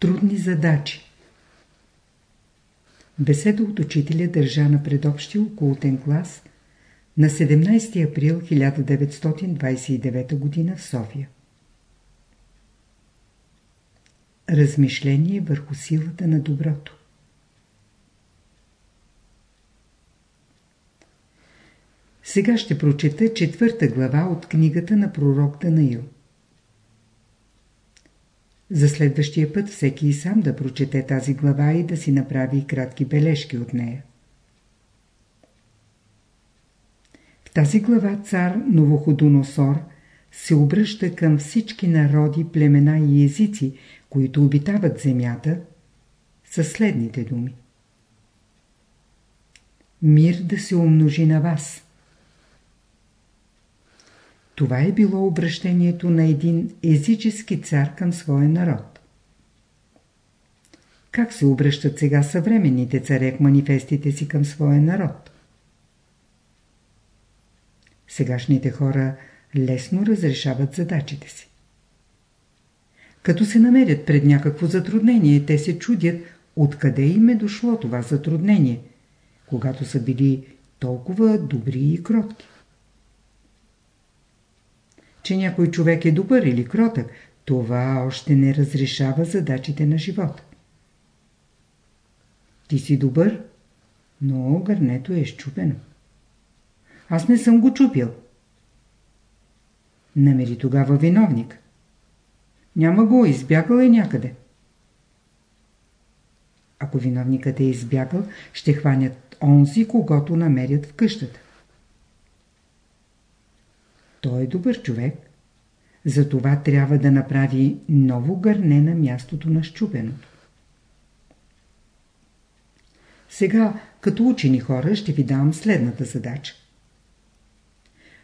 Трудни задачи Беседа от учителя държа на предобщия окултен клас на 17 април 1929 г. в София. Размишление върху силата на доброто Сега ще прочета четвърта глава от книгата на пророк Данаил. За следващия път всеки и сам да прочете тази глава и да си направи кратки бележки от нея. В тази глава цар Новоходоносор се обръща към всички народи, племена и езици, които обитават земята, със следните думи. Мир да се умножи на вас. Това е било обращението на един езически цар към своя народ. Как се обръщат сега съвременните царе в манифестите си към своя народ? Сегашните хора лесно разрешават задачите си. Като се намерят пред някакво затруднение, те се чудят откъде им е дошло това затруднение, когато са били толкова добри и кротки че някой човек е добър или кротък, това още не разрешава задачите на живота. Ти си добър, но гърнето е щупено. Аз не съм го чупил. Намери тогава виновник. Няма го, избягал е някъде. Ако виновникът е избягал, ще хванят онзи, когато намерят в къщата. Той е добър човек. Затова трябва да направи ново гърне на мястото на щупеното. Сега, като учени хора, ще ви дам следната задача.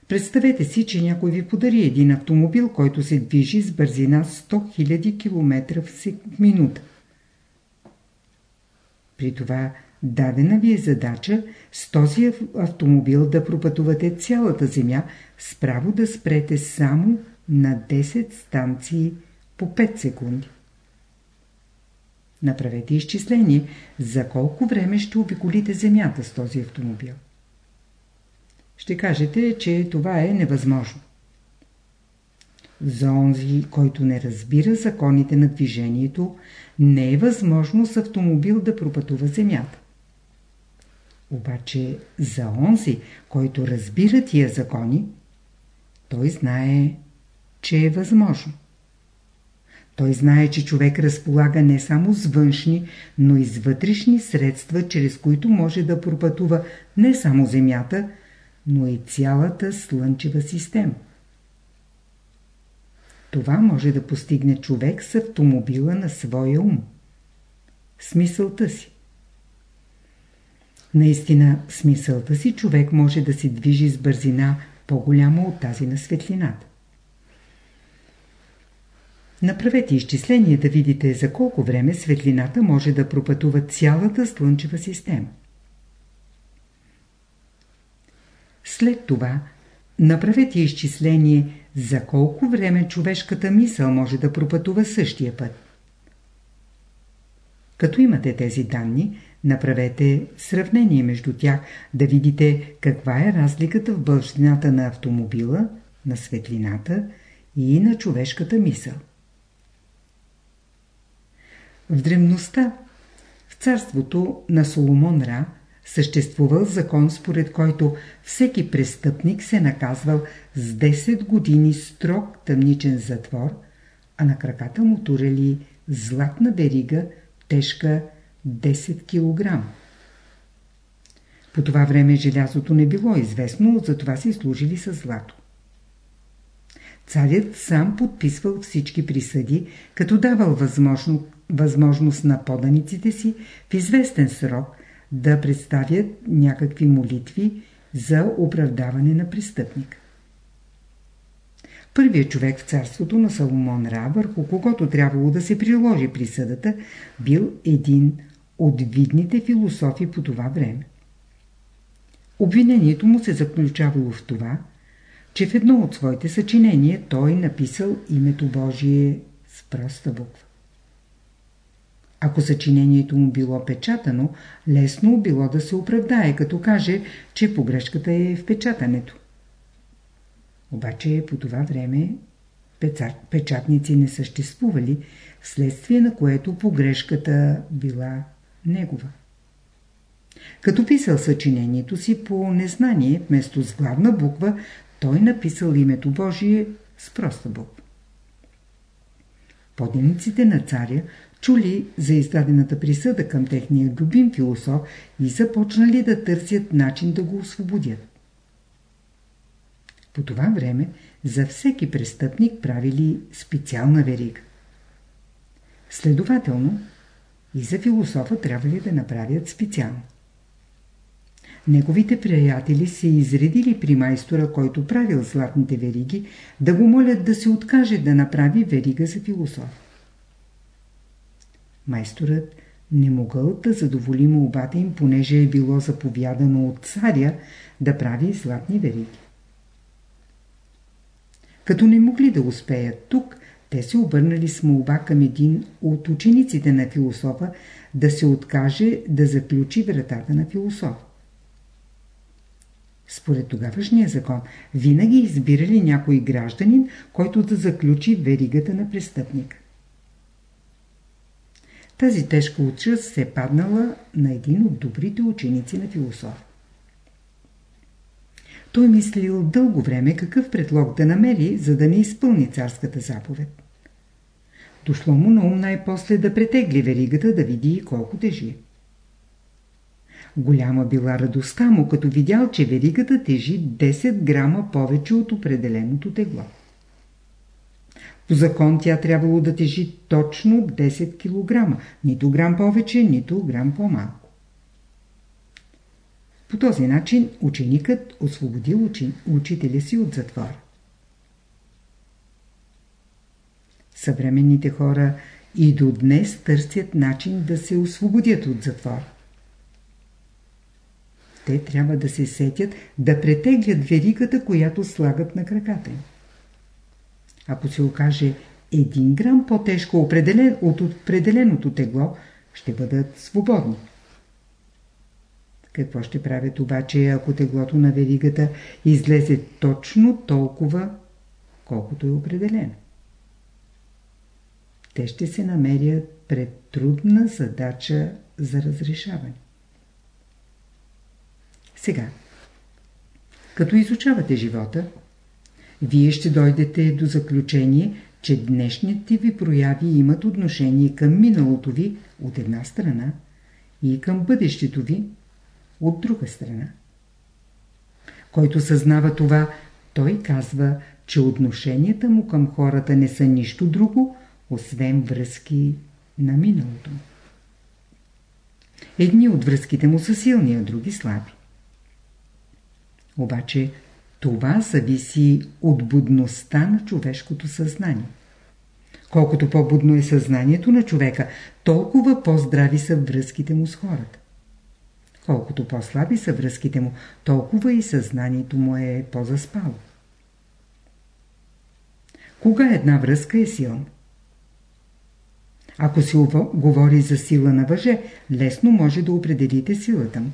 Представете си, че някой ви подари един автомобил, който се движи с бързина 100 000 км в минута. При това Дадена ви е задача с този автомобил да пропътувате цялата земя, справо да спрете само на 10 станции по 5 секунди. Направете изчисление за колко време ще обиколите земята с този автомобил. Ще кажете, че това е невъзможно. За онзи, който не разбира законите на движението, не е възможно с автомобил да пропътува земята. Обаче за онзи, който разбира тия закони, той знае, че е възможно. Той знае, че човек разполага не само с външни, но и с вътрешни средства, чрез които може да пропътува не само Земята, но и цялата Слънчева система. Това може да постигне човек с автомобила на своя ум. Смисълта си. Наистина, смисълта си човек може да се движи с бързина по-голяма от тази на светлината. Направете изчисление да видите за колко време светлината може да пропътува цялата Слънчева система. След това направете изчисление за колко време човешката мисъл може да пропътува същия път. Като имате тези данни, Направете сравнение между тях, да видите каква е разликата в бължината на автомобила, на светлината и на човешката мисъл. В древността, в царството на Соломон Ра, съществувал закон, според който всеки престъпник се наказвал с 10 години строг тъмничен затвор, а на краката му турели златна верига, тежка 10 кг. По това време желязото не било известно, затова си служили с злато. Царят сам подписвал всички присъди, като давал възможно, възможност на поданиците си в известен срок да представят някакви молитви за оправдаване на престъпника. Първият човек в царството на Саломон Ра, върху когото трябвало да се приложи присъдата, бил един от видните философи по това време. Обвинението му се заключавало в това, че в едно от своите съчинения той написал името Божие с проста буква. Ако съчинението му било печатано, лесно било да се оправдае, като каже, че погрешката е в печатането. Обаче по това време печатници не съществували, вследствие на което погрешката била негова. Като писал съчинението си по незнание, вместо с главна буква, той написал името Божие с проста буква. Подениците на царя чули за издадената присъда към техния любим философ и започнали да търсят начин да го освободят. По това време за всеки престъпник правили специална верига. Следователно, и за философа трябвали да направят специално. Неговите приятели се изредили при майстора, който правил златните вериги, да го молят да се откаже да направи верига за философ. Майсторът не могъл да задоволи молбата им, понеже е било заповядано от царя да прави златни вериги. Като не могли да успеят тук, те се обърнали с молба към един от учениците на философа да се откаже да заключи вратата на философ. Според тогавашния закон, винаги избирали някой гражданин, който да заключи веригата на престъпника. Тази тежка участ се е паднала на един от добрите ученици на философ. Той мислил дълго време какъв предлог да намери, за да не изпълни царската заповед. Дошло му на ум най-после да претегли веригата, да види колко тежи. Голяма била радостта му, като видял, че веригата тежи 10 грама повече от определеното тегло. По закон тя трябвало да тежи точно 10 кг, нито грам повече, нито грам по-малко. По този начин ученикът освободил учителя си от затвора. Съвременните хора и до днес търсят начин да се освободят от затвора. Те трябва да се сетят да претеглят веригата, която слагат на краката им. Ако се окаже един грам по-тежко определен, от определеното тегло, ще бъдат свободни. Какво ще правят обаче, ако теглото на веригата излезе точно толкова, колкото е определено? Те ще се намерят пред трудна задача за разрешаване. Сега, като изучавате живота, вие ще дойдете до заключение, че днешните ви прояви имат отношение към миналото ви от една страна и към бъдещето ви от друга страна. Който съзнава това, той казва, че отношенията му към хората не са нищо друго, освен връзки на миналото. Едни от връзките му са силни, а други слаби. Обаче това зависи от будността на човешкото съзнание. Колкото по-будно е съзнанието на човека, толкова по-здрави са връзките му с хората. Колкото по-слаби са връзките му, толкова и съзнанието му е по-заспало. Кога една връзка е силна? Ако се говори за сила на въже, лесно може да определите силата му.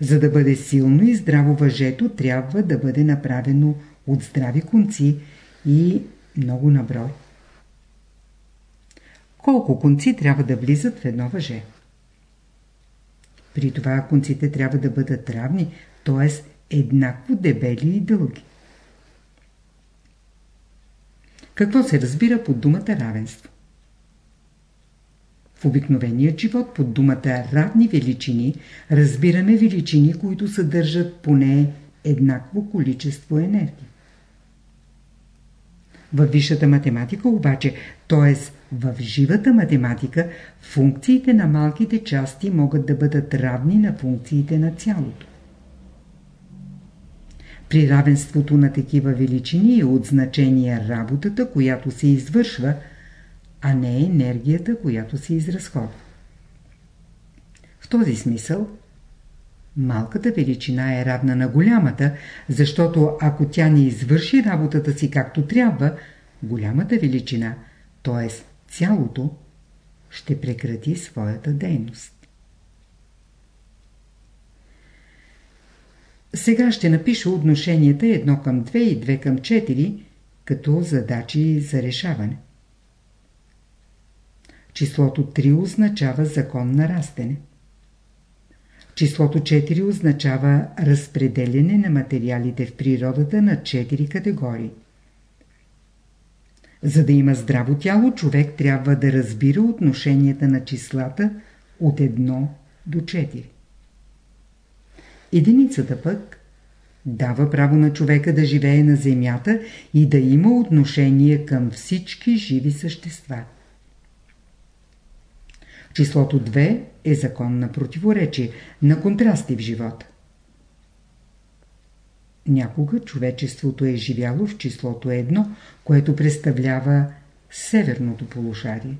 За да бъде силно и здраво въжето, трябва да бъде направено от здрави конци и много наброй. Колко конци трябва да влизат в едно въже? При това конците трябва да бъдат равни, т.е. еднакво дебели и дълги. Какво се разбира под думата равенство? В обикновения живот под думата равни величини разбираме величини, които съдържат поне еднакво количество енергия. Във висшата математика обаче, т.е. в живата математика, функциите на малките части могат да бъдат равни на функциите на цялото. При равенството на такива величини е от значение работата, която се извършва – а не енергията, която се изразходва. В този смисъл, малката величина е равна на голямата, защото ако тя не извърши работата си както трябва, голямата величина, т.е. цялото, ще прекрати своята дейност. Сега ще напиша отношенията 1 към 2 и 2 към 4 като задачи за решаване. Числото 3 означава закон на растене. Числото 4 означава разпределение на материалите в природата на 4 категории. За да има здраво тяло, човек трябва да разбира отношенията на числата от 1 до 4. Единицата пък дава право на човека да живее на земята и да има отношение към всички живи същества. Числото 2 е закон на противоречие, на контрасти в живота. Някога човечеството е живяло в числото 1, което представлява северното полушарие.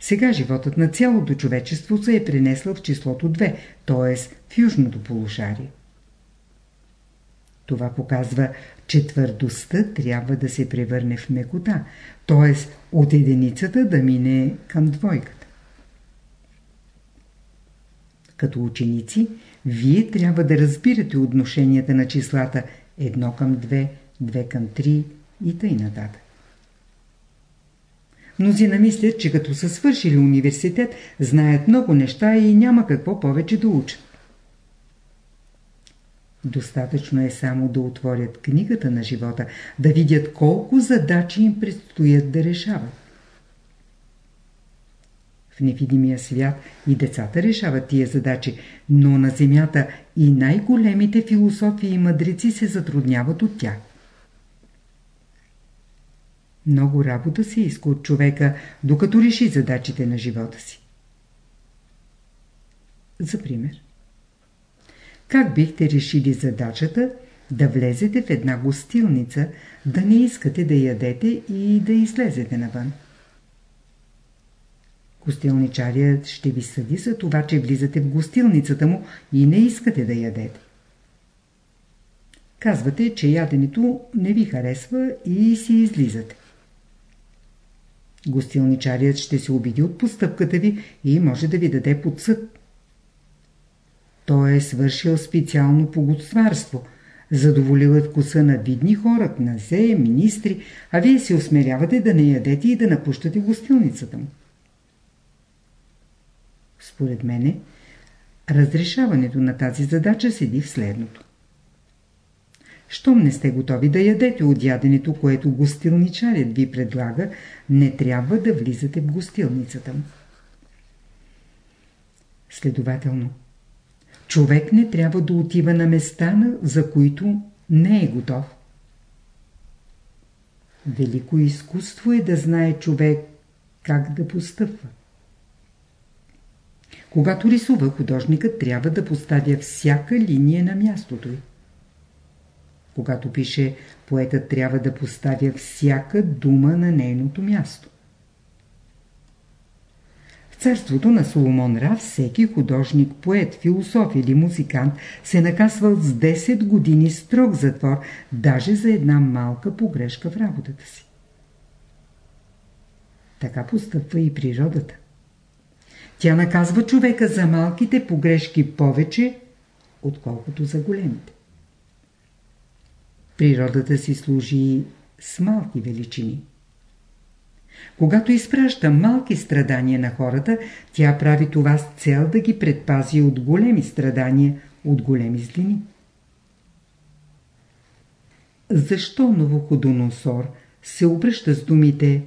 Сега животът на цялото човечество се е пренесла в числото 2, т.е. в южното полушарие. Това показва, че твърдостта трябва да се превърне в мекота, т.е. от единицата да мине към двойката. Като ученици, вие трябва да разбирате отношенията на числата 1 към 2, 2 към 3 и тъй нататък. Мнозина мислят, че като са свършили университет, знаят много неща и няма какво повече да учат. Достатъчно е само да отворят книгата на живота, да видят колко задачи им предстоят да решават. В невидимия свят и децата решават тия задачи, но на земята и най-големите философи и мъдреци се затрудняват от тях. Много работа се иска от човека, докато реши задачите на живота си. За пример. Как бихте решили задачата да влезете в една гостилница, да не искате да ядете и да излезете навън? Гостилничарият ще ви съди за това, че влизате в гостилницата му и не искате да ядете. Казвате, че яденето не ви харесва и си излизате. Гостилничарият ще се обиди от постъпката ви и може да ви даде под съд. Той е свършил специално поготстварство. Задоволил е вкуса на видни хора, кназе, министри, а вие се осмелявате да не ядете и да напущате гостилницата му. Според мене, разрешаването на тази задача седи в следното. Щом не сте готови да ядете от яденето, което гостилничарят ви предлага, не трябва да влизате в гостилницата му. Следователно, човек не трябва да отива на места, за които не е готов. Велико изкуство е да знае човек как да постъпва. Когато рисува, художникът трябва да поставя всяка линия на мястото й. Когато пише, поетът трябва да поставя всяка дума на нейното място. Царството на Соломон Ра всеки художник, поет, философ или музикант се наказвал с 10 години строг затвор, даже за една малка погрешка в работата си. Така постъпва и природата. Тя наказва човека за малките погрешки повече, отколкото за големите. Природата си служи с малки величини. Когато изпраща малки страдания на хората, тя прави това с цел да ги предпази от големи страдания, от големи злини. Защо Новоходоносор се обръща с думите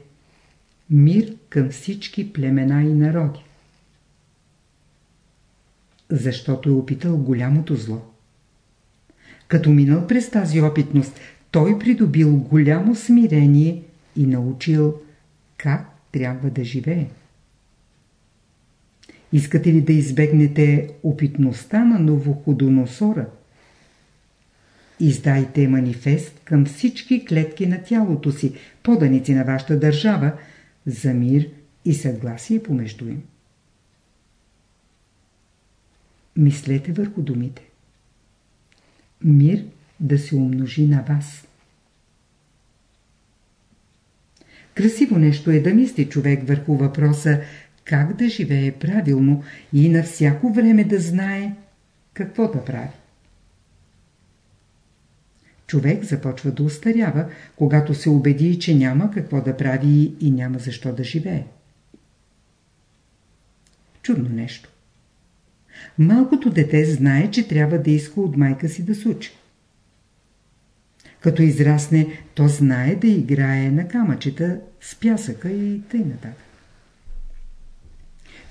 мир към всички племена и народи? Защото е опитал голямото зло. Като минал през тази опитност, той придобил голямо смирение и научил как трябва да живее. Искате ли да избегнете опитността на новоходоносора? Издайте манифест към всички клетки на тялото си, поданици на вашата държава, за мир и съгласие помежду им. Мислете върху думите мир да се умножи на вас. Красиво нещо е да мисли човек върху въпроса как да живее правилно и на всяко време да знае какво да прави. Човек започва да устарява, когато се убеди, че няма какво да прави и няма защо да живее. Чудно нещо. Малкото дете знае, че трябва да иска от майка си да се учи. Като израсне, то знае да играе на камъчета с пясъка и тъй нататък.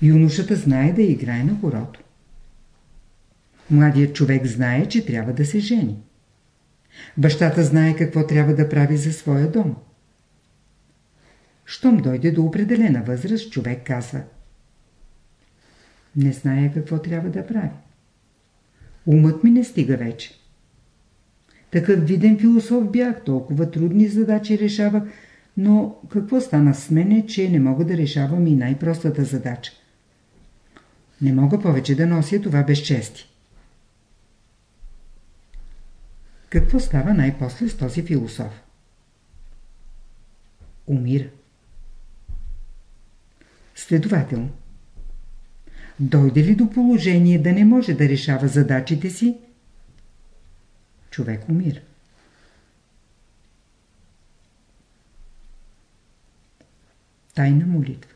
Юношата знае да играе на горото. Младият човек знае, че трябва да се жени. Бащата знае какво трябва да прави за своя дом. Щом дойде до определена възраст, човек казва Не зная какво трябва да прави. Умът ми не стига вече. Такъв виден философ бях, толкова трудни задачи решавах, но какво стана с мене, че не мога да решавам и най-простата задача? Не мога повече да нося това безчести. Какво става най-после с този философ? Умира. Следователно, дойде ли до положение да не може да решава задачите си, човек умира. Тайна молитва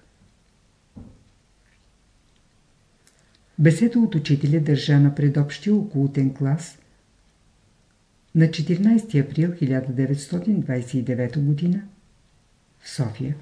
Беседа от учителя държа на предобщия окултен клас на 14 април 1929 г. в София.